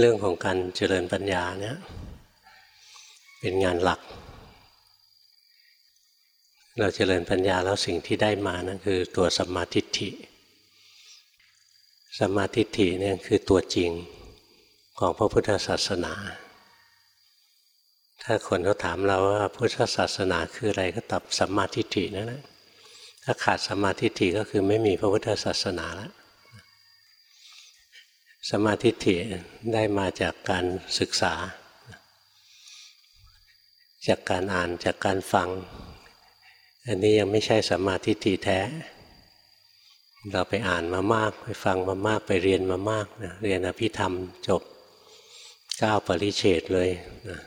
เรื่องของการเจริญปัญญาเนี่ยเป็นงานหลัก เราเจริญปัญญาแล้วสิ่งที่ได้มานะคือตัวสัมมาทิฏฐิสัมมาทิฏฐิเนี่ยคือตัวจริงของพระพุทธศาสนา ถ้าคนเขาถามเราว่าพุทธศาสนาคืออะไรก็ตอบสัมมาทิฏฐินั่นแหละถ้าขาดสัมมาทิฏฐิก็คือไม่มีพระพุทธศาสนาแล้ว สมาธิฐิได้มาจากการศึกษา จากการอ่านจากการฟัง อันนี้ยังไม่ใช่สมาธิฐิแท้ เราไปอ่านมามาก ไปฟังมามากไปเรียนมามากนะเรียนอภิธรรมจบก้าวปริเฉดเลยนะ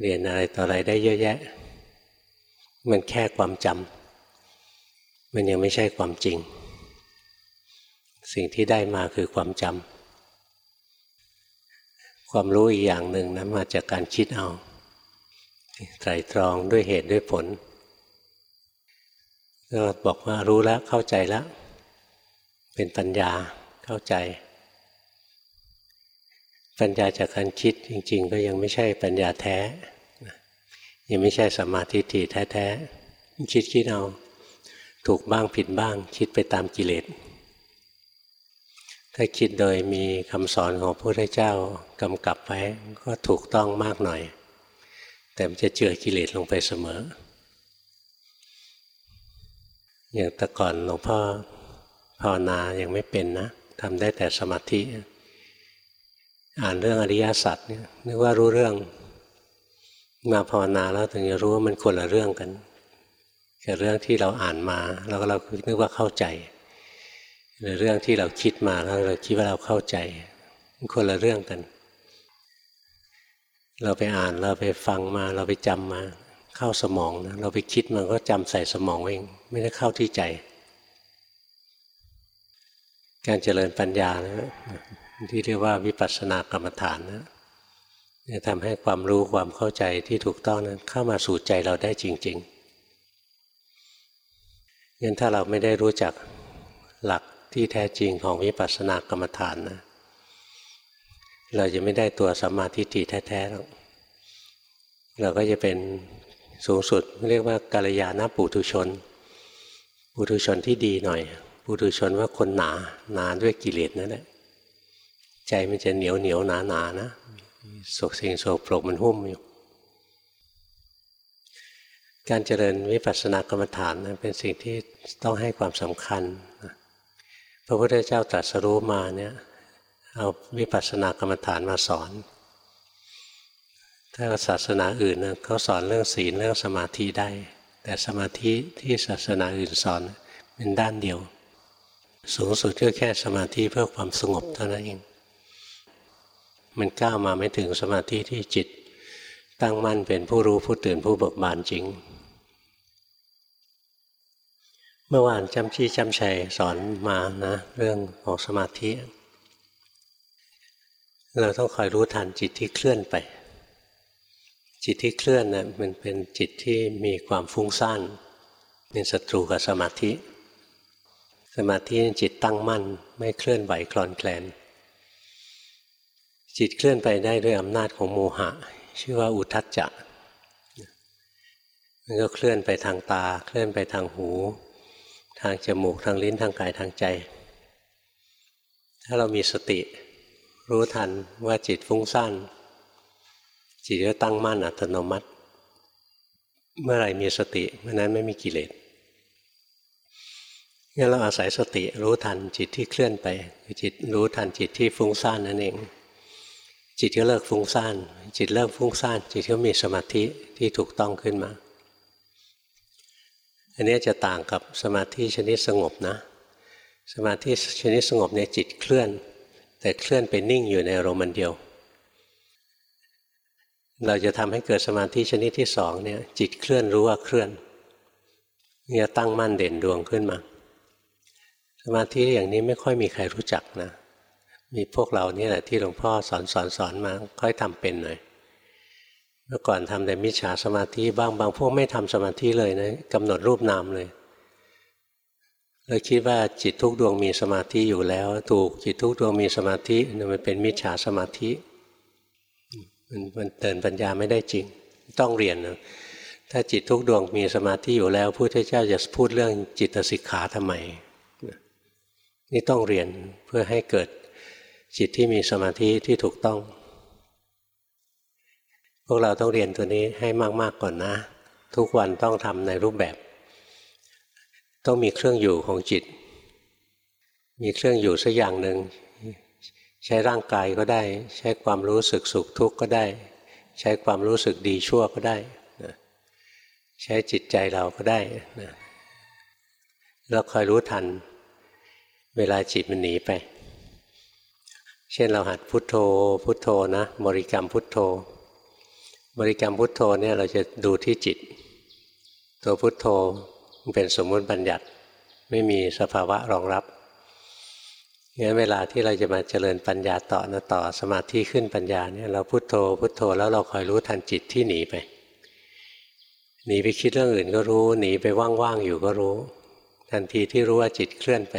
เรียนอะไรต่ออะไรได้เยอะแยะ มันแค่ความจำมันยังไม่ใช่ความจริง สิ่งที่ได้มาคือความจำ ความรู้อีกอย่างหนึ่งนะมาจากการคิดเอาไตรตรองด้วยเหตุด้วยผลก็บอกว่ารู้แล้วเข้าใจแล้ว เป็นปัญญาเข้าใจ ปัญญาจากการคิดจริง ๆ ก็ยังไม่ใช่ปัญญาแท้ ยังไม่ใช่สมาธิถี่แท้ๆคิดคิดเอา ถูกบ้างผิดบ้าง คิดไปตามกิเลส ถ้าคิดโดยมีคำสอนของพระพุทธเจ้ากำกับไว้ก็ถูกต้องมากหน่อย แต่มันจะเจือกิเลสลงไปเสมอ อย่างแต่ก่อนหลวงพ่อภาวนายังไม่เป็นนะทำได้แต่สมาธิ อ่านเรื่องอริยสัจเนี่ยนึกว่ารู้เรื่องมาภาวนาแล้วถึงจะรู้ว่ามันคนละเรื่องกันกับเรื่องที่เราอ่านมา แล้วเรานึกว่าเข้าใจ หรือเรื่องที่เราคิดมาแล้วเราคิดว่าเราเข้าใจ คนละเรื่องกัน เราไปอ่านเราไปฟังมาเราไปจำมาเข้าสมองนะเราไปคิดมันก็จำใส่สมองเอง ไม่ได้เข้าที่ใจ การเจริญปัญญานะที่เรียกว่าวิปัสสนากรรมฐานนะจะทำให้ความรู้ความเข้าใจที่ถูกต้องนั้นเข้ามาสู่ใจเราได้จริงๆงั้นถ้าเราไม่ได้รู้จักหลัก ที่แท้จริงของวิปัสสนากรรมฐานนะ เราจะไม่ได้ตัวสัมมาทิฏฐิแท้ๆหรอกเราก็จะเป็นสูงสุดเรียกว่ากาลยาณปุถุชน ปุถุชนที่ดีหน่อย ปุถุชนว่าคนหนาหนาด้วยกิเลสนั่นแหละใจมันจะเหนียวเหนียวหนาหนานะโศกสิ่งโศกโปรกมันหุ้มอยู่การเจริญวิปัสสนากรรมฐานนะเป็นสิ่งที่ต้องให้ความสำคัญนะ พระพุทธเจ้าตรัสรู้มาเนี่ยเอาวิปัสสนากรรมฐานมาสอน ถ้าศาสนาอื่นนะเขาสอนเรื่องศีลเรื่องสมาธิได้ แต่สมาธิที่ศาสนาอื่นสอนเป็นด้านเดียว สูงสุดก็แค่สมาธิเพื่อความสงบเท่านั้นเอง มันก้าวมาไม่ถึงสมาธิที่จิต ตั้งมั่นเป็นผู้รู้ผู้ตื่นผู้เบิกบานจริง เมื่อวานจำชี้จำชัยสอนมานะ เรื่องของสมาธิ เราต้องคอยรู้ทันจิตที่เคลื่อนไป จิตที่เคลื่อนนะ่ะมันเป็นจิตที่มีความฟุ้งซ่านเป็นศัตรูกับสมาธิ สมาธิจิตตั้งมั่น ไม่เคลื่อนไหวคลอนแคลน จิตเคลื่อนไปได้ด้วยอำนาจของโมหะ ชื่อว่าอุทัจจะมันก็เคลื่อนไปทางตา เคลื่อนไปทางหู ทางจมูกทางลิ้นทางกายทางใจ ถ้าเรามีสติ รู้ทันว่าจิตฟุ้งซ่านจิตก็ตั้งมั่นอัตโนมัติ เมื่อไรมีสติเมื่อนั้นไม่มีกิเลสงั้นเราอาศัยสติรู้ทันจิตที่เคลื่อนไปจิตรู้ทันจิตที่ฟุ้งซ่านนั่นเอง จิตก็เลิกฟุ้งซ่านจิตเลิกฟุ้งซ่านจิตก็มีสมาธิที่ถูกต้องขึ้นมา อันนี้จะต่างกับสมาธิชนิดสงบนะ สมาธิชนิดสงบเนี่ยจิตเคลื่อน แต่เคลื่อนไปนิ่งอยู่ในอารมณ์เดียว เราจะทำให้เกิดสมาธิชนิดที่สองเนี่ยจิตเคลื่อนรู้ว่าเคลื่อนเนี่ยตั้งมั่นเด่นดวงขึ้นมา สมาธิอย่างนี้ไม่ค่อยมีใครรู้จักนะ มีพวกเรานี่แหละที่หลวงพ่อสอนสอนสอนมาค่อยทำเป็นหน่อย เมื่อก่อนทำแต่มิจฉาสมาธิบ้างบางพวกไม่ทำสมาธิเลยนะกำหนดรูปนามเลยเราคิดว่าจิตทุกดวงมีสมาธิอยู่แล้ว ถูกจิตทุกดวงมีสมาธิมันเป็นมิจฉาสมาธิมันมันเตือนปัญญาไม่ได้จริง ต้องเรียนนะถ้าจิตทุกดวงมีสมาธิอยู่แล้วพุทธเจ้าจะพูดเรื่องจิตสิกขาทำไมนี่ต้องเรียนเพื่อให้เกิดจิตที่มีสมาธิที่ถูกต้อง วกเราต้องเรียนตัวนี้ให้มากๆก่อนนะ ทุกวันต้องทำในรูปแบบ ต้องมีเครื่องอยู่ของจิต มีเครื่องอยู่สักอย่างหนึ่งใช้ร่างกายก็ได้ ใช้ความรู้สึกสุขทุกข์ก็ได้ ใช้ความรู้สึกดีชั่วก็ได้ใช้จิตใจเราก็ได้แล้วคอยรู้ทัน เวลาจิตมันหนีไป เช่นเราหัดพุทโธพุทโธนะบริกรรมพุทโธ บริกรรมพุทโธเนี่ยเราจะดูที่จิต ตัวพุทโธมันเป็นสมมติบัญญัติไม่มีสภาวะรองรับงั้นเวลาที่เราจะมาเจริญปัญญาต่อนะต่อสมาธิขึ้นปัญญาเนี่ยเราพุโทโธพุโทโธแล้วเราคอยรู้ทันจิตที่หนีไป หนีไปคิดเรื่องอื่นก็รู้ หนีไปว่างๆอยู่ก็รู้ ทันทีที่รู้ว่าจิตเคลื่อนไป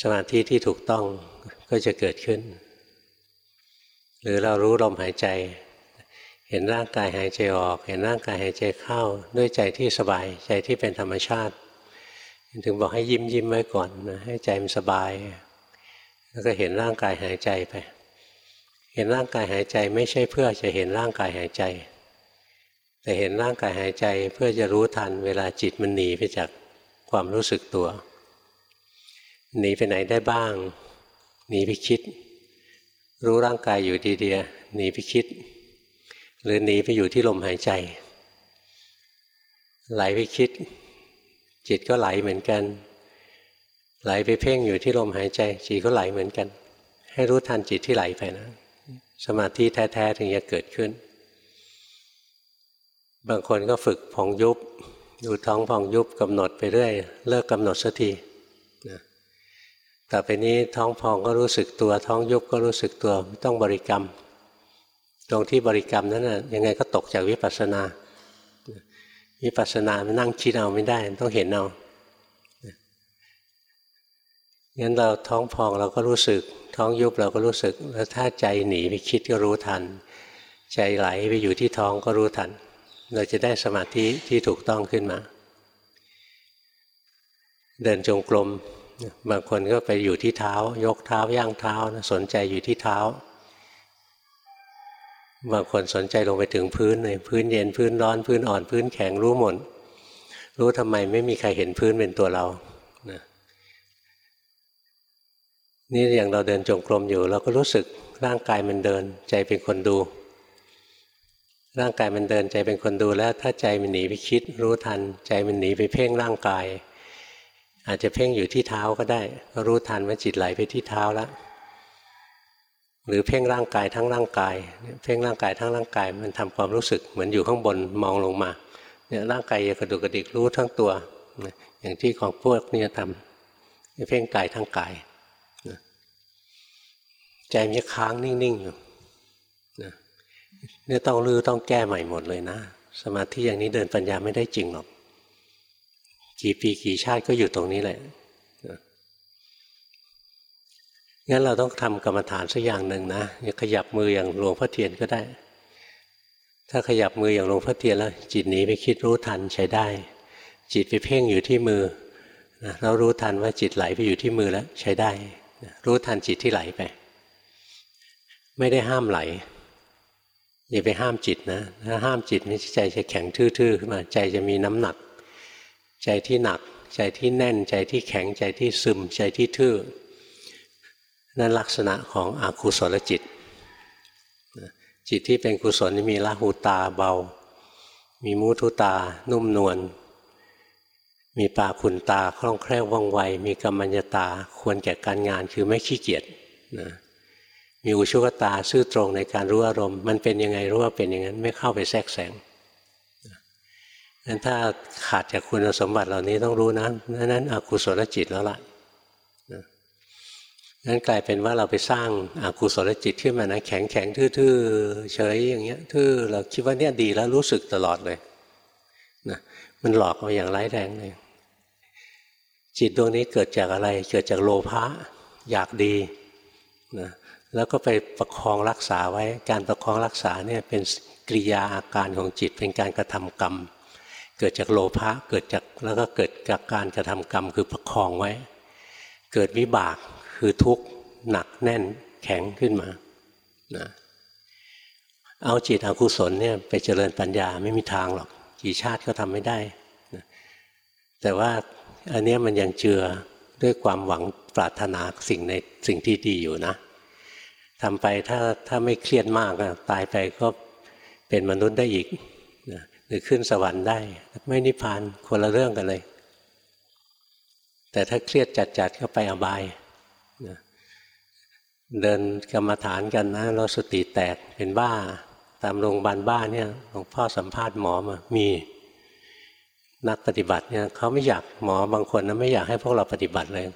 สมาธิที่ถูกต้องก็จะเกิดขึ้น หรือเรารู้ลมหายใจ เห็นร่างกายหายใจออก เห็นร่างกายหายใจเข้า ด้วยใจที่สบายใจที่เป็นธรรมชาติ ถึงบอกให้ยิ้มยิ้มไว้ก่อนนะให้ใจมันสบาย แล้วก็เห็นร่างกายหายใจไป เห็นร่างกายหายใจไม่ใช่เพื่อจะเห็นร่างกายหายใจ แต่เห็นร่างกายหายใจเพื่อจะรู้ทันเวลาจิตมันหนีไปจากความรู้สึกตัวหนีไปไหนได้บ้างหนีไปคิด รู้ร่างกายอยู่ดีๆหนีไปคิด หรือหนีไปอยู่ที่ลมหายใจ ไหลไปคิด จิตก็ไหลเหมือนกัน ไหลไปเพ่งอยู่ที่ลมหายใจ จิตก็ไหลเหมือนกัน ให้รู้ทันจิตที่ไหลไปนะ สมาธิแท้ๆถึงจะเกิดขึ้น บางคนก็ฝึกพองยุบดูท้องพองยุบกำหนดไปเรื่อย เลิกกำหนดสักทีนะต่อไปนี้ท้องพองก็รู้สึกตัว ท้องยุบก็รู้สึกตัวต้องบริกรรม ตรงที่บริกรรมนั้นนะยังไงก็ตกจากวิปัสสนา วิปัสสนาไมันนั่งคิดเอาไม่ได้ต้องเห็นเอางั้นเราท้องพองเราก็รู้สึก ท้องยุบเราก็รู้สึก แล้วถ้าใจหนีไปคิดก็รู้ทัน ใจไหลไปอยู่ที่ท้องก็รู้ทัน เราจะได้สมาธิที่ถูกต้องขึ้นมา เดินจงกรมบางคนก็ไปอยู่ที่เท้า ยกเท้าย่างเท้านะสนใจอยู่ที่เท้า บางคนสนใจลงไปถึงพื้นเลยพื้นเย็นพื้นร้อนพื้นอ่อนพื้นแข็งรู้หมดรู้ทำไมไม่มีใครเห็นพื้นเป็นตัวเรานี่อย่างเราเดินจงกรมอยู่ เราก็รู้สึกร่างกายมันเดิน ใจเป็นคนดู ร่างกายมันเดินใจเป็นคนดูแล้ว ถ้าใจมันหนีไปคิด รู้ทัน ใจมันหนีไปเพ่งร่างกาย อาจจะเพ่งอยู่ที่เท้าก็ได้ก็รู้ทันว่าจิตไหลไปที่เท้าแล้ว หรือเพ่งร่างกายทั้งร่างกายเพ่งร่างกายทั้งร่างกาย มันทำความรู้สึกเหมือนอยู่ข้างบนมองลงมาเนี่ยร่างกายจะกระดุกกระดิกรู้ทั้งตัว อย่างที่ของพวกนี้ทำเพ่งกายทั้งกายใจมันจะค้างนิ่งๆอยู่นะเนี่ยต้องรื้อต้องแก้ใหม่หมดเลยนะ สมาธิอย่างนี้เดินปัญญาไม่ได้จริงหรอก กี่ปีกี่ชาติก็อยู่ตรงนี้แหละ งั้นเราต้องทำกรรมฐานสักอย่างหนึ่งนะอย่าขยับมืออย่างหลวงพ่อเทียนก็ได้ ถ้าขยับมืออย่างหลวงพ่อเทียนแล้ว จิตหนีไปคิดรู้ทันใช้ได้ จิตไปเพ่งอยู่ที่มือนะเรารู้ทันว่าจิตไหลไปอยู่ที่มือแล้วใช้ได้ รู้ทันจิตที่ไหลไป ไม่ได้ห้ามไหลอย่าไปห้ามจิตนะถ้าห้ามจิตนี่ใจจะแข็งทื่อๆขึ้นมาใจจะมีน้ำหนัก ใจที่หนัก ใจที่แน่นใจที่แข็งใจที่ซึมใจที่ทื่อ นั่นลักษณะของอกุศลจิต จิตที่เป็นกุศลมีละหูตาเบา มีมุทุตา นุ่มนวล มีปาคุนตาคล่องแคล่วว่องไว มีกรรมัญญตาควรแก่การงานคือไม่ขี้เกียจนะมีอุชุกตาซื่อตรงในการรู้อารมณ์ มันเป็นยังไงรู้ว่าเป็นอย่างนั้นไม่เข้าไปแทรกแซงนั้นถ้าขาดจากคุณสมบัติเหล่านี้ต้องรู้นะนั้นอกุศลจิตแล้วล่ะ นั้นกลายเป็นว่าเราไปสร้างอากุศลจิตขึ้นมานะแข็งแข็งทื่อๆเฉยอย่างเงี้ยทื่อเราคิดว่าเนี่ยดีแล้วรู้สึกตลอดเลยนะมันหลอกเราอย่างร้ายแรงเลยจิตดวงนี้เกิดจากอะไร เกิดจากโลภะอยากดีนะแล้วก็ไปประคองรักษาไว้การประคองรักษาเนี่ยเป็นกริยาอาการของจิตเป็นการกระทำกรรม เกิดจากโลภะเกิดจากแล้วก็เกิดจากการกระทำกรรมคือประคองไว้ เกิดวิบาก คือทุกข์หนักแน่นแข็งขึ้นมานะเอาจิตอกุศลเนี่ยไปเจริญปัญญาไม่มีทางหรอกกี่ชาติก็ทำไม่ได้นะแต่ว่าอันนี้มันยังเจือด้วยความหวังปรารถนาสิ่งในสิ่งที่ดีอยู่นะทำไปถ้าถ้าไม่เครียดมากตายไปก็เป็นมนุษย์ได้อีกนะหรือขึ้นสวรรค์ได้ ไม่นิพพานคนละเรื่องกันเลย แต่ถ้าเครียดจัดๆก็ไปอบาย นะเดินกรรมฐานกันนะเราสติแตกเป็นบ้า ตามโรงพยาบาลบ้าเนี่ยหลวงพ่อสัมภาษณ์หมอมามีนักปฏิบัติเนี่ยเขาไม่อยากหมอบางคนนะไม่อยากให้พวกเราปฏิบัติเลย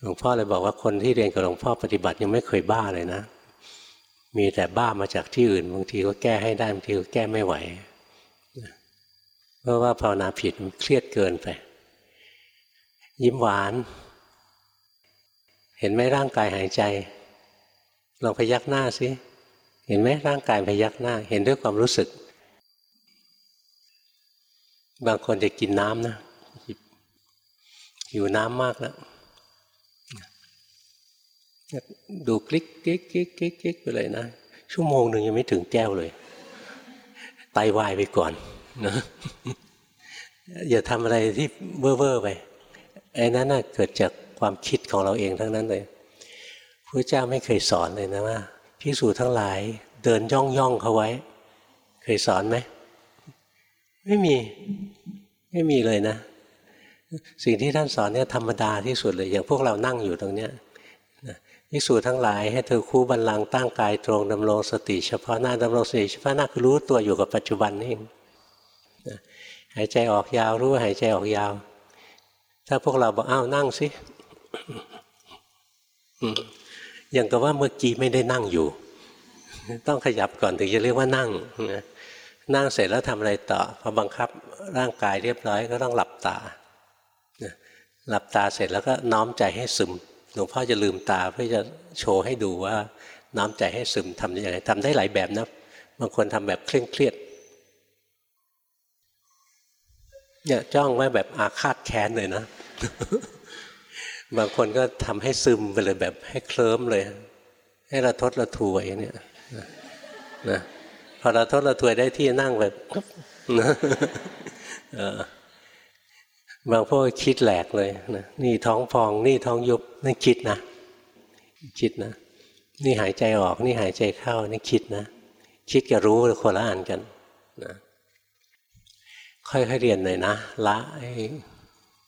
หลวงพ่อเลยบอกว่าคนที่เรียนกับหลวงพ่อปฏิบัติยังไม่เคยบ้าเลยนะ มีแต่บ้ามาจากที่อื่นบางทีก็แก้ให้ได้บางทีก็แก้ไม่ไหวเพราะว่าภาวนาผิดเครียดเกินไป ยิ้มหวาน เห็นไหมร่างกายหายใจลองพยักหน้าสิเห็นไหมร่างกายพยักหน้า เห็นด้วยความรู้สึก บางคนจะกินน้ำนะหิวน้ำมากแล้วดูคลิกคลิกคลิกคลิกคลิกไปเลยนะชั่วโมงหนึ่งยังไม่ถึงแก้วเลยไตวายไปก่อนนะอย่าทำอะไรที่เว่อร์ไปไอ้นั้นน่ะเกิดจาก ความคิดของเราเองทั้งนั้นเลยพระเจ้าไม่เคยสอนเลยนะว่าพิสูจทั้งหลายเดินย่องย่องเขาไว้ เคยสอนไหมไม่มีไม่มีเลยนะ สิ่งที่ท่านสอนเนี่ยธรรมดาที่สุดเลย อย่างพวกเรานั่งอยู่ตรงเนี้ยภิกษุทั้งหลายให้เธอคู่บันลังตั้งกายตรงดำรงสติเฉพาะหน้าดำรงสติเฉพาะหน้าคือรู้ตัวอยู่กับปัจจุบันนี่หายใจออกยาวรู้หายใจออกยาว ถ้าพวกเราบอกอ้าวนั่งสิ อย่างกับว่าเมื่อกี้ไม่ได้นั่งอยู่ ต้องขยับก่อนถึงจะเรียกว่านั่งนั่งเสร็จแล้วทำอะไรต่อพอบังคับร่างกายเรียบร้อยก็ต้องหลับตาหลับตาเสร็จแล้วก็น้อมใจให้ซึมหลวงพ่อจะลืมตาเพื่อจะโชว์ให้ดูว่าน้อมใจให้ซึมทำยังไงทำได้หลายแบบนะบางคนทำแบบเคร่งเครียดเนี่ยจ้องไว้แบบอาฆาตแค้นเลยนะ บางคนก็ทำให้ซึมไปเลยแบบให้เคลิ้มเลย ให้ระทดระทวยเนี่ยนะพอระทดระทวยได้ที่นั่งแบบบางพวกคิดแหลกเลยนะนี่ท้องพอง นี่ท้องยุบนั่นคิดนะคิดนะ นี่หายใจออก นี่หายใจเข้านี่คิดนะ คิดกับรู้คนละอันกันนะค่อยๆเรียนหน่อยนะละ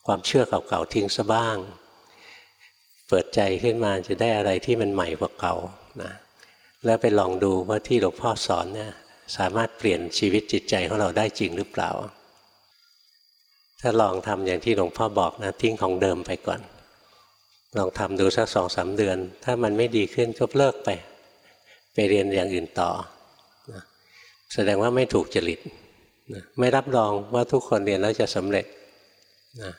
ความเชื่อเก่าๆทิ้งซะบ้าง เปิดใจขึ้นมาจะได้อะไรที่มันใหม่กว่าเก่านะแล้วไปลองดูว่าที่หลวงพ่อสอนเนี่ยสามารถเปลี่ยนชีวิตจิตใจของเราได้จริงหรือเปล่า ถ้าลองทำอย่างที่หลวงพ่อบอกนะทิ้งของเดิมไปก่อน ลองทำดูสักสองสาเดือน ถ้ามันไม่ดีขึ้นก็เลิกไป ไปเรียนอย่างอื่นต่อนะแสดงว่าไม่ถูกจริตนะไม่รับรองว่าทุกคนเรียนแล้วจะสำเร็จนะ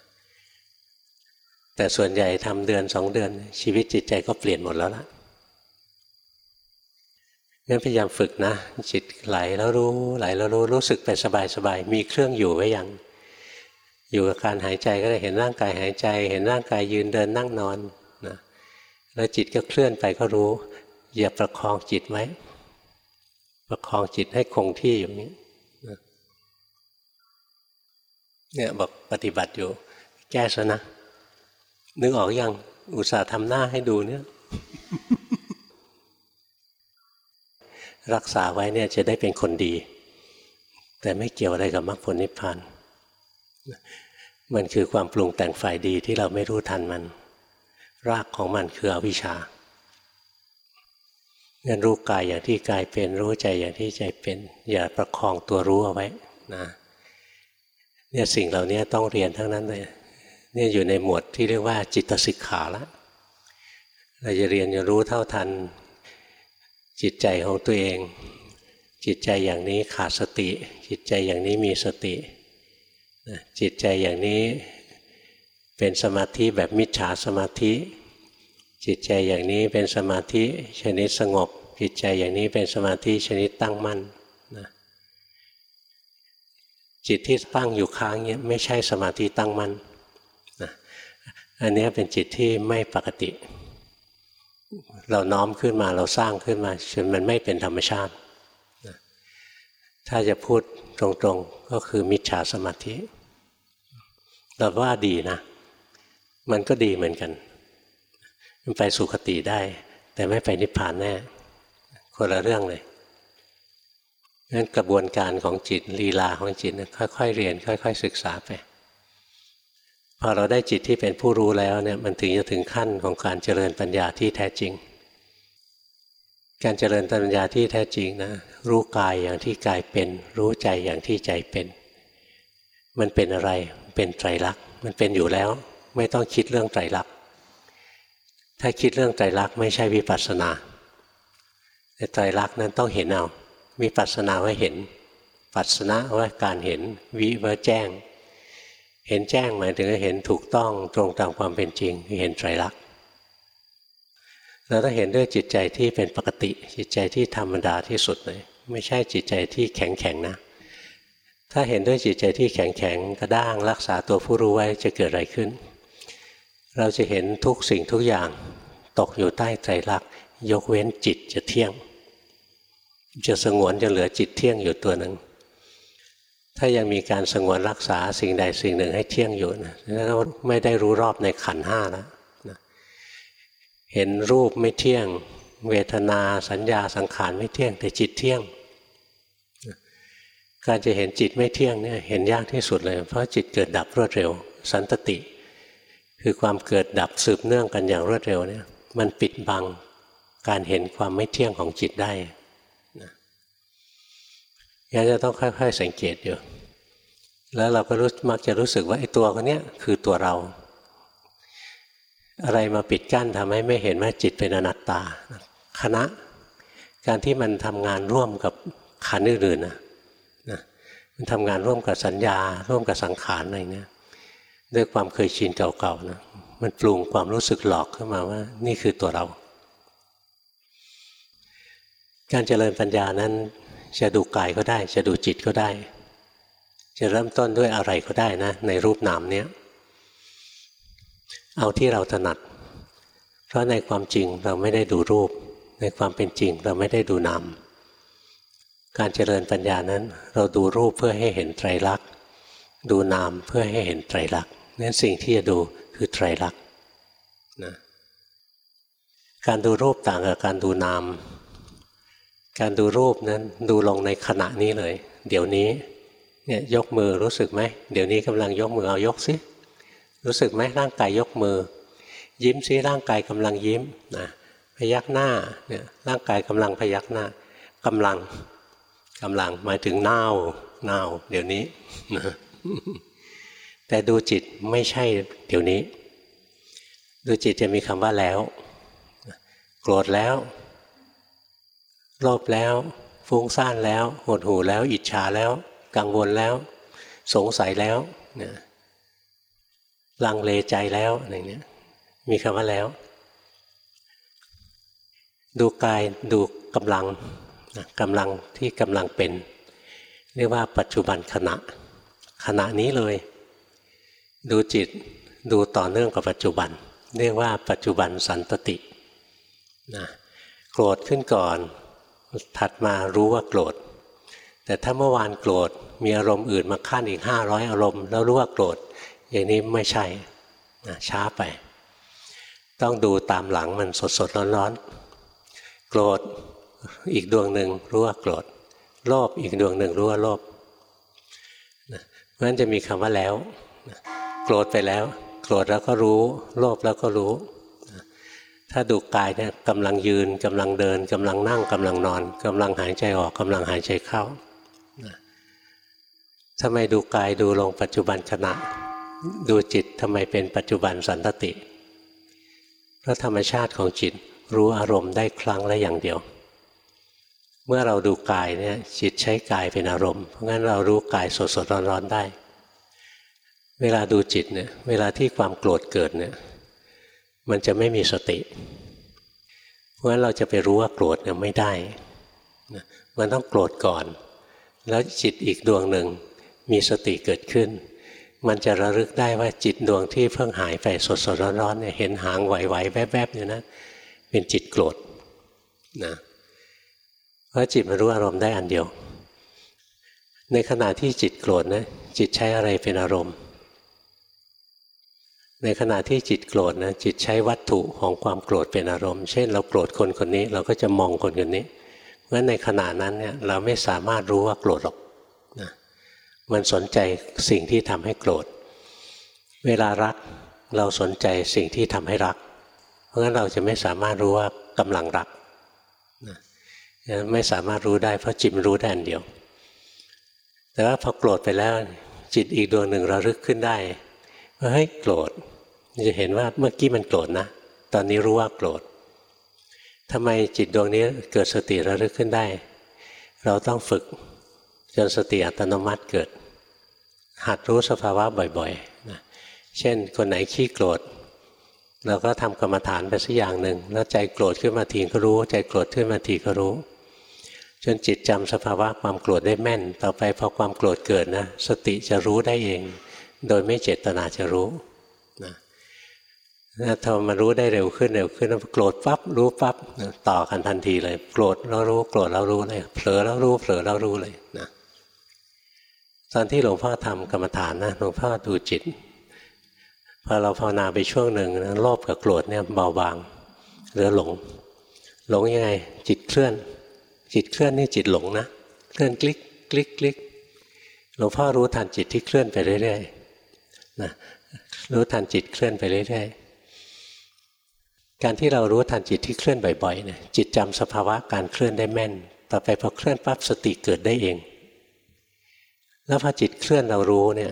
แต่ส่วนใหญ่ทำเดือนสองเดือน ชีวิตจิตใจก็เปลี่ยนหมดแล้วล่ะงั้นพยายามฝึกนะ จิตไหลแล้วรู้ไหลแล้วรู้รู้สึกไปสบายๆมีเครื่องอยู่ไว้ยังอยู่กับการหายใจก็ได้เห็นร่างกายหายใจ เห็นร่างกายยืนเดินนั่งนอนนะแล้วจิตก็เคลื่อนไปก็รู้ อย่าประคองจิตไว้ ประคองจิตให้คงที่อยู่นี้เนี่ยบอกปฏิบัติอยู่ แก้ซะนะ นึกออกอยังอุตส่าห์ทำหน้าให้ดูเนี่ย รักษาไว้เนี่ยจะได้เป็นคนดี แต่ไม่เกี่ยวอะไรกับมรรคผลนิพพานมันคือความปรุงแต่งฝ่ายดีที่เราไม่รู้ทันมัน รากของมันคืออวิชชาเงินรู้กายอย่างที่กายเป็นรู้ใจอย่างที่ใจเป็น อย่าประคองตัวรู้เอาไว้นะเนี่ยสิ่งเหล่านี้ต้องเรียนทั้งนั้นเลย เนี่ยอยู่ในหมวดที่เรียกว่าจิตสิกขาแล้วเราจะเรียนจะรู้เท่าทัน จิตใจของตัวเอง จิตใจอย่างนี้ขาดสติ จิตใจอย่างนี้มีสติ จิตใจอย่างนี้เป็นสมาธิแบบมิจฉาสมาธิ จิตใจอย่างนี้เป็นสมาธิชนิดสงบ จิตใจอย่างนี้เป็นสมาธิชนิดตั้งมั่นนะจิตที่ตั้งอยู่ค้างเนี้ยไม่ใช่สมาธิตั้งมั่น อันนี้เป็นจิตที่ไม่ปกติ เราน้อมขึ้นมาเราสร้างขึ้นมาจนมันไม่เป็นธรรมชาติ ถ้าจะพูดตรงๆก็คือมิจฉาสมาธิ เราว่าดีนะ มันก็ดีเหมือนกัน มันไปสุคติได้ แต่ไม่ไปนิพพานแน่ คนละเรื่องเลยนั้นกระบวนการของจิตลีลาของจิตค่อยๆเรียน ค่อย ๆ ศึกษาไป พอเราได้จิตที่เป็นผู้รู้แล้วเนี่ยมันถึงจะถึงขั้นของการเจริญปัญญาที่แท้จริง การเจริญปัญญาที่แท้จริงนะรู้กายอย่างที่กายเป็น รู้ใจอย่างที่ใจเป็น มันเป็นอะไรเป็นไตรลักษณ์มันเป็นอยู่แล้ว ไม่ต้องคิดเรื่องไตรลักษณ์ถ้าคิดเรื่องไตรลักษณ์ไม่ใช่วิปัสสนาแต่ไตรลักษณ์นั้นต้องเห็นเอาวิปัสสนาว่าเห็น ปัสสนะว่าการเห็นวิว่าแจ้ง เห็นแจ้งหมายถึงเห็นถูกต้องตรงตามความเป็นจริงเห็นไตรลักษณ์เราต้องเห็นด้วยจิตใจที่เป็นปกติ จิตใจที่ธรรมดาที่สุดเลย ไม่ใช่จิตใจที่แข็งแข็งนะ ถ้าเห็นด้วยจิตใจที่แข็งแข็งกระด้างรักษาตัวผู้รู้ไว้จะเกิดอะไรขึ้น เราจะเห็นทุกสิ่งทุกอย่างตกอยู่ใต้ใจรักยกเว้นจิตจะเที่ยง จะสงวนจะเหลือจิตเที่ยงอยู่ตัวหนึ่ง ถ้ายังมีการสงวนรักษาสิ่งใดสิ่งหนึ่งให้เที่ยงอยู่นะแล้วไม่ได้รู้รอบในขันห้าแล้วนะเห็นรูปไม่เที่ยง เวทนาสัญญาสังขารไม่เที่ยง แต่จิตเที่ยง การจะเห็นจิตไม่เที่ยงเนี่ยเห็นยากที่สุดเลย เพราะจิตเกิดดับรวดเร็ว สันตติ คือความเกิดดับสืบเนื่องกันอย่างรวดเร็วเนี่ยมันปิดบังการเห็นความไม่เที่ยงของจิตได้ งั้นจะต้องค่อย ๆ สังเกตอยู่ แล้วเราก็รู้มักจะรู้สึกว่าไอ้ตัวคนนี้คือตัวเรา อะไรมาปิดกั้นทำให้ไม่เห็นว่าจิตเป็นอนัตตา คณะ การที่มันทำงานร่วมกับขันอื่นๆนะมันทำงานร่วมกับสัญญา ร่วมกับสังขารอะไรเนี่ยด้วยความเคยชินเก่าๆนะมันปรุงความรู้สึกหลอกขึ้นมาว่า นี่คือตัวเรา การเจริญปัญญานั้น จะดูกายก็ได้ จะดูจิตก็ได้ จะเริ่มต้นด้วยอะไรก็ได้นะ ในรูปนามเนี้ยเอาที่เราถนัด เพราะในความจริงเราไม่ได้ดูรูป ในความเป็นจริงเราไม่ได้ดูนามการเจริญปัญญานั้น เราดูรูปเพื่อให้เห็นไตรลักษณ์ดูนามเพื่อให้เห็นไตรลักษณ์นั้นสิ่งที่จะดูคือไตรลักษณ์นะการดูรูปต่างกับการดูนาม การดูรูปนั้นดูลงในขณะนี้เลย เดี๋ยวนี้เนี่ยยกมือรู้สึกไหมเดี๋ยวนี้กำลังยกมือเอายกสิรู้สึกไหมร่างกายยกมือ ยิ้มซิร่างกายกำลังยิ้มนะพยักหน้าเนี่ยร่างกายกำลังพยักหน้ากำลังกำลังหมายถึงเน่าเน่าเดี๋ยวนี้แต่ดูจิตไม่ใช่เดี๋ยวนี้ ดูจิตจะมีคำว่าแล้ว โกรธแล้ว โลภแล้ว ฟุ้งซ่านแล้วหดหูแล้ว อิจฉาแล้ว กังวลแล้ว สงสัยแล้วนี่ยลังเลใจแล้วอะไรเนี้ยมีคำว่าแล้ว ดูกายดูกำลังกำลังที่กำลังเป็น เรียกว่าปัจจุบันขณะ ขณะนี้เลย ดูจิตดูต่อเนื่องกับปัจจุบัน เรียกว่าปัจจุบันสันตตินะโกรธขึ้นก่อน ถัดมารู้ว่าโกรธ แต่ถ้าเมื่อวานโกรธมีอารมณ์อื่นมาขั้นอีกห้าร้อยอารมณ์แล้วรู้ว่าโกรธอย่างนี้ไม่ใช่นะช้าไป ต้องดูตามหลังมันสดสดร้อนๆโกรธอีกดวงหนึ่งรู้ว่าโกรธโลภอีกดวงหนึ่งรู้ว่าโลภเพราะฉะนั้นจะมีคำว่าแล้ว โกรธไปแล้ว โกรธแล้วก็รู้ โลภแล้วก็รู้ ถ้าดูกายเนี่ยกำลังยืนกำลังเดินกำลังนั่งกำลังนอนกำลังหายใจออกกำลังหายใจเข้าทำไมดูกายดูลงปัจจุบันขณะ ดูจิตทำไมเป็นปัจจุบันสันตติเพราะธรรมชาติของจิตรู้อารมณ์ได้ครั้งละอย่างเดียว เมื่อเราดูกายเนี่ยจิตใช้กายเป็นอารมณ์ เพราะงั้นเรารู้กายสดสดร้อนร้อนได้ เวลาดูจิตเนี่ยเวลาที่ความโกรธเกิดเนี่ย มันจะไม่มีสติ เพราะฉะนั้นเราจะไปรู้ว่าโกรธเนี่ยไม่ได้ มันต้องโกรธก่อน แล้วจิตอีกดวงหนึ่งมีสติเกิดขึ้น มันจะระลึกได้ว่าจิตดวงที่เพิ่งหายไปสดสดร้อนๆเนี่ยเห็นหางไหวๆแวบๆอยู่นะ เป็นจิตโกรธนะเพราะจิตมันรู้อารมณ์ได้อันเดียว ในขณะที่จิตโกรธนะจิตใช้อะไรเป็นอารมณ์ ในขณะที่จิตโกรธนะจิตใช้วัตถุของความโกรธเป็นอารมณ์ เช่น เราโกรธคนคนนี้ เราก็จะมองคนคนนี้เพราะฉะนั้นในขณะนั้นเนี่ยเราไม่สามารถรู้ว่าโกรธหรอกนะมันสนใจสิ่งที่ทำให้โกรธ เวลารักเราสนใจสิ่งที่ทำให้รัก เพราะฉะนั้นเราจะไม่สามารถรู้ว่ากำลังรักนะไม่สามารถรู้ได้เพราะจิตมันรู้ได้อันเดียว แต่ว่าพอโกรธไปแล้วจิตอีกดวงหนึ่งระลึกขึ้นได้ว่าเฮ้ยโกรธ จะเห็นว่าเมื่อกี้มันโกรธนะ ตอนนี้รู้ว่าโกรธทำไมจิตดวงนี้เกิดสติระลึกขึ้นได้ เราต้องฝึกจนสติอัตโนมัติเกิด หัดรู้สภาวะบ่อยๆนะเช่น คนไหนขี้โกรธเราก็ทำกรรมฐานไปสักอย่างหนึ่งแล้วใจโกรธขึ้นมาทีก็รู้ ใจโกรธขึ้นมาทีก็รู้ จนจิตจำสภาวะความโกรธได้แม่น ต่อไปพอความโกรธเกิดนะ สติจะรู้ได้เอง โดยไม่เจตนาจะรู้ ถ้ามันรู้ได้เร็วขึ้นเร็วขึ้นโกรธปั๊บรู้ปั๊บต่อกันทันทีเลย โกรธแล้วรู้โกรธแล้วรู้เลยเผลอแล้วรู้เผลอแล้วรู้เลยนะตอนที่หลวงพ่อทำกรรมฐานนะหลวงพ่อดูจิตพอเราภาวนาไปช่วงหนึ่งนะโลภกับโกรธเนี่ยเบาบางเหลือหลง หลงยังไง จิตเคลื่อน จิตเคลื่อนนี่จิตหลงนะเคลื่อนคลิกคลิกคลิกหลวงพ่อรู้ทันจิตที่เคลื่อนไปเรื่อยๆนะรู้ทันจิตเคลื่อนไปเรื่อยๆ การที่เรารู้ทันจิตที่เคลื่อนบ่อยๆเนี่ยจิตจำสภาวะการเคลื่อนได้แม่น ต่อไปพอเคลื่อนปั๊บสติเกิดได้เอง แล้วพอจิตเคลื่อนเรารู้เนี่ย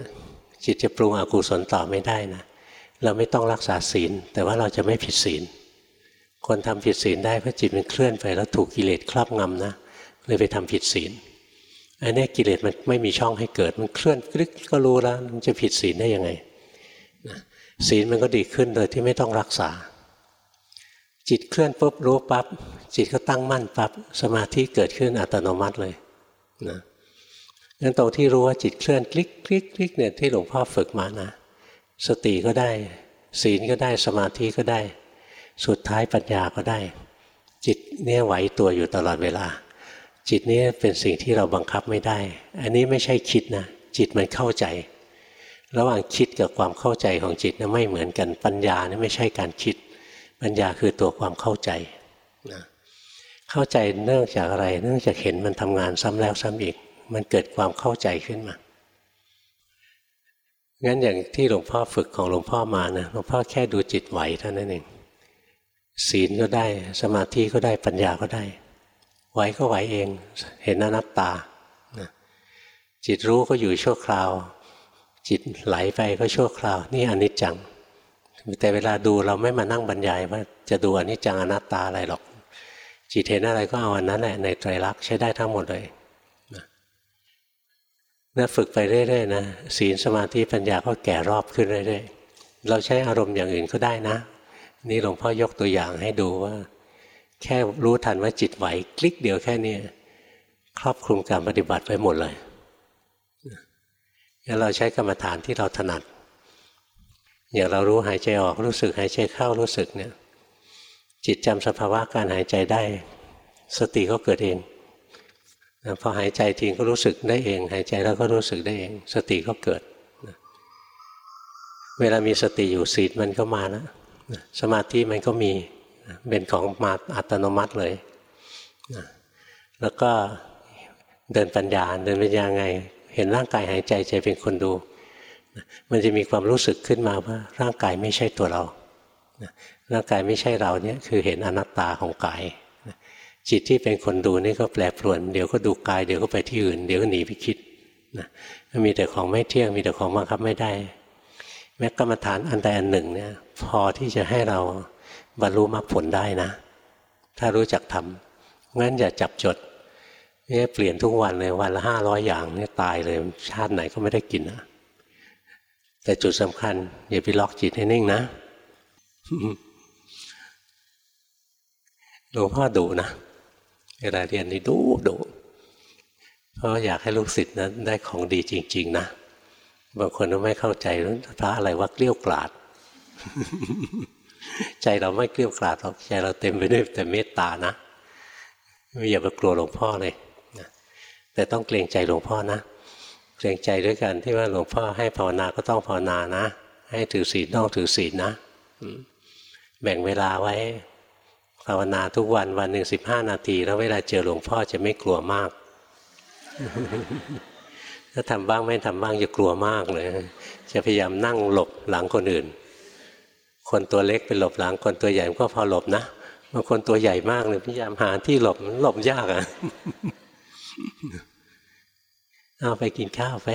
จิตจะปรุงอกุศลต่อไม่ได้นะเราไม่ต้องรักษาศีล แต่ว่าเราจะไม่ผิดศีล คนทำผิดศีลได้เพราะจิตมันเคลื่อนไปแล้วถูกกิเลสครอบงำนะเลยไปทำผิดศีลอันนี้กิเลสมันไม่มีช่องให้เกิดมันเคลื่อนคลิกก็รู้แล้วมันจะผิดศีลได้ยังไงศีลมันก็ดีขึ้นโดยที่ไม่ต้องรักษา จิตเคลื่อนปุ๊บรู้ปับ๊บจิตก็ตั้งมั่นปับ๊บสมาธิเกิดขึ้นอัตโนมัติเลยนะงั้นตรงที่รู้ว่าจิตเคลื่อนคลิกคลิกคลิกเนี่ยที่หลวงพ่อฝึกมานะ สติก็ได้ ศีลก็ได้สมาธิก็ได้ สุดท้ายปัญญาก็ได้ จิตเนี่ยไหวตัวอยู่ตลอดเวลา จิตนี้เป็นสิ่งที่เราบังคับไม่ได้ อันนี้ไม่ใช่คิดนะ จิตมันเข้าใจ ระหว่างคิดกับความเข้าใจของจิตนะไม่เหมือนกันปัญญานี่ไม่ใช่การคิด ปัญญาคือตัวความเข้าใจนะเข้าใจเนื่องจากอะไร เนื่องจากเห็นมันทำงานซ้ำแล้วซ้ำอีก มันเกิดความเข้าใจขึ้นมางั้นอย่างที่หลวงพ่อฝึกของหลวงพ่อมานะหลวงพ่อแค่ดูจิตไหวเท่านั้นเองศีลก็ได้สมาธิก็ได้ปัญญาก็ได้ ไหวก็ไหวเอง เห็นอนัตตาจิตรู้ก็อยู่ชั่วคราว จิตไหลไปก็ชั่วคราว นี่อนิจจัง แต่เวลาดูเราไม่มานั่งบรรยายว่าจะดูอนิจจังอนัตตาอะไรหรอก จิตเห็นอะไรก็เอาอันนั้นแหละในไตรลักษณ์ใช้ได้ทั้งหมดเลยนี่ฝึกไปเรื่อยๆนะศีลสมาธิปัญญาก็แก่รอบขึ้นเรื่อยๆเราใช้อารมณ์อย่างอื่นก็ได้นะ นี่หลวงพ่อยกตัวอย่างให้ดูว่า แค่รู้ทันว่าจิตไหวคลิกเดียวแค่นี้ครอบคลุมการปฏิบัติไปหมดเลยงั้นเราใช้กรรมฐานที่เราถนัด อย่างเรารู้หายใจออกรู้สึกหายใจเข้ารู้สึกเนี่ยจิตจำสภาวะการหายใจได้ สติก็เกิดเองพอหายใจทิ้งก็รู้สึกได้เอง หายใจแล้วก็รู้สึกได้เอง สติก็เกิด เวลามีสติอยู่ศีลมันก็มาแล้วสมาธิมันก็มีเป็นของมาอัตโนมัติเลยแล้วก็เดินปัญญาเดินปัญญาไง เห็นร่างกายหายใจใจเป็นคนดู มันจะมีความรู้สึกขึ้นมาว่า ร่างกายไม่ใช่ตัวเรา ร่างกายไม่ใช่เราเนี่ยคือเห็นอนัตตาของกาย จิตที่เป็นคนดูนี่ก็แปรปรวน เดี๋ยวก็ดูกายเดี๋ยวก็ไปที่อื่น เดี๋ยวก็หนีไปคิดนะมีแต่ของไม่เที่ยงมีแต่ของบังคับไม่ได้ แม้กรรมฐานอันใดอันหนึ่งเนี่ยพอที่จะให้เราบรรลุมรรคผลได้นะ ถ้ารู้จักทำงั้นอย่าจับจดนี่เปลี่ยนทุกวันเลยวันละห้าร้อยอย่างนี่ตายเลยชาติไหนก็ไม่ได้กินนะ แต่จุดสำคัญอย่าไปล็อกจิตให้นิ่งนะหลวงพ่อดุนะเวลาเรียนนี่ดุดุเพราะอยากให้ลูกศิษย์นั้นได้ของดีจริง ๆ นะบางคนก็ไม่เข้าใจพระอะไรว่าเกลี้ยวกล่อดใจเราไม่เกลี้ยวกล่อดหรอกใจเราเต็มไปด้วยแต่เมตตานะไม่อย่าไปกลัวหลวงพ่อเลยแต่ต้องเกรงใจหลวงพ่อนะ เกรงใจด้วยกันที่ว่าหลวงพ่อให้ภาวนาก็ต้องภาวนานะ ให้ถือศีลต้องถือศีลนะแบ่งเวลาไว้ภาวนาทุกวันวันหนึ่งสิบห้านาทีแล้วเวลาเจอหลวงพ่อจะไม่กลัวมาก ถ้าทำบ้างไม่ทำบ้างจะกลัวมากเลย จะพยายามนั่งหลบหลังคนอื่น คนตัวเล็กไปหลบหลังคนตัวใหญ่ก็พอหลบนะบางคนตัวใหญ่มากเลยพยายามหาที่หลบหลบยากอะ่ะ เอาไปกินข้าวไป